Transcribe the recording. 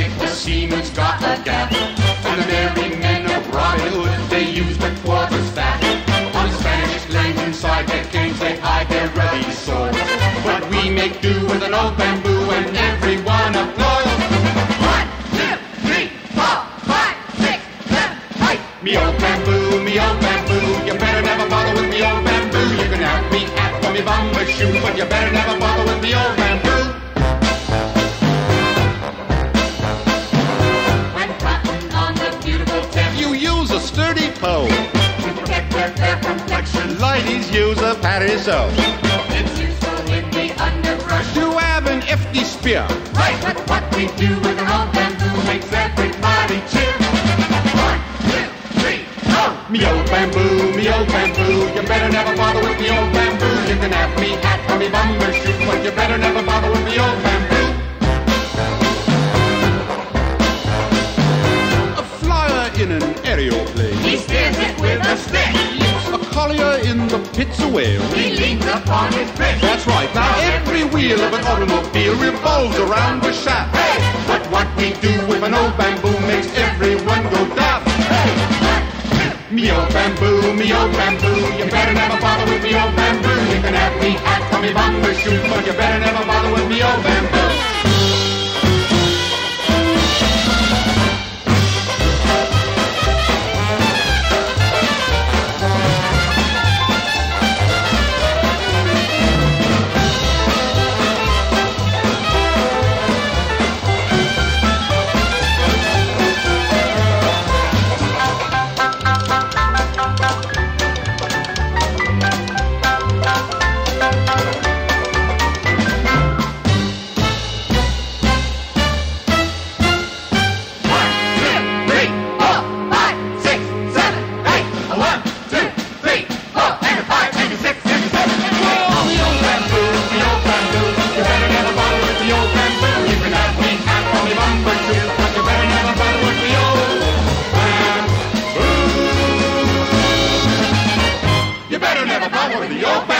if the seaman's got a gap. And the merry men of Robin Hood, they use the quarterstaff. On Spanish lands inside their canes, they hide their ready swords. But we make do with an old bamboo, and everyone applauds. One, two, three, four, five, six, seven, eight. Me old bamboo, me old bamboo, you better never bother with me old bamboo. You can have me hat or me bumper shoe, but you better never bother with me old bamboo. Complexion. Ladies use a parasol. It's useful in the underbrush. To have an FD spear. Right, but what we do with an old bamboo makes everybody cheer. One, two, three, go! Me old bamboo, me old bamboo, you better never bother with me old bamboo. You can have me hat or me bumper shoe, but you better never bother with me old bamboo. Pits of Wales. He leans upon his brick. That's right. Now every wheel of an automobile revolves around the shaft. Hey, but what we do with an old bamboo makes everyone go daft. Hey, me old bamboo, me old bamboo, you better never bother with me old bamboo. You can have me hat or me bumper shoe, but you better never bother with me old bamboo. your back.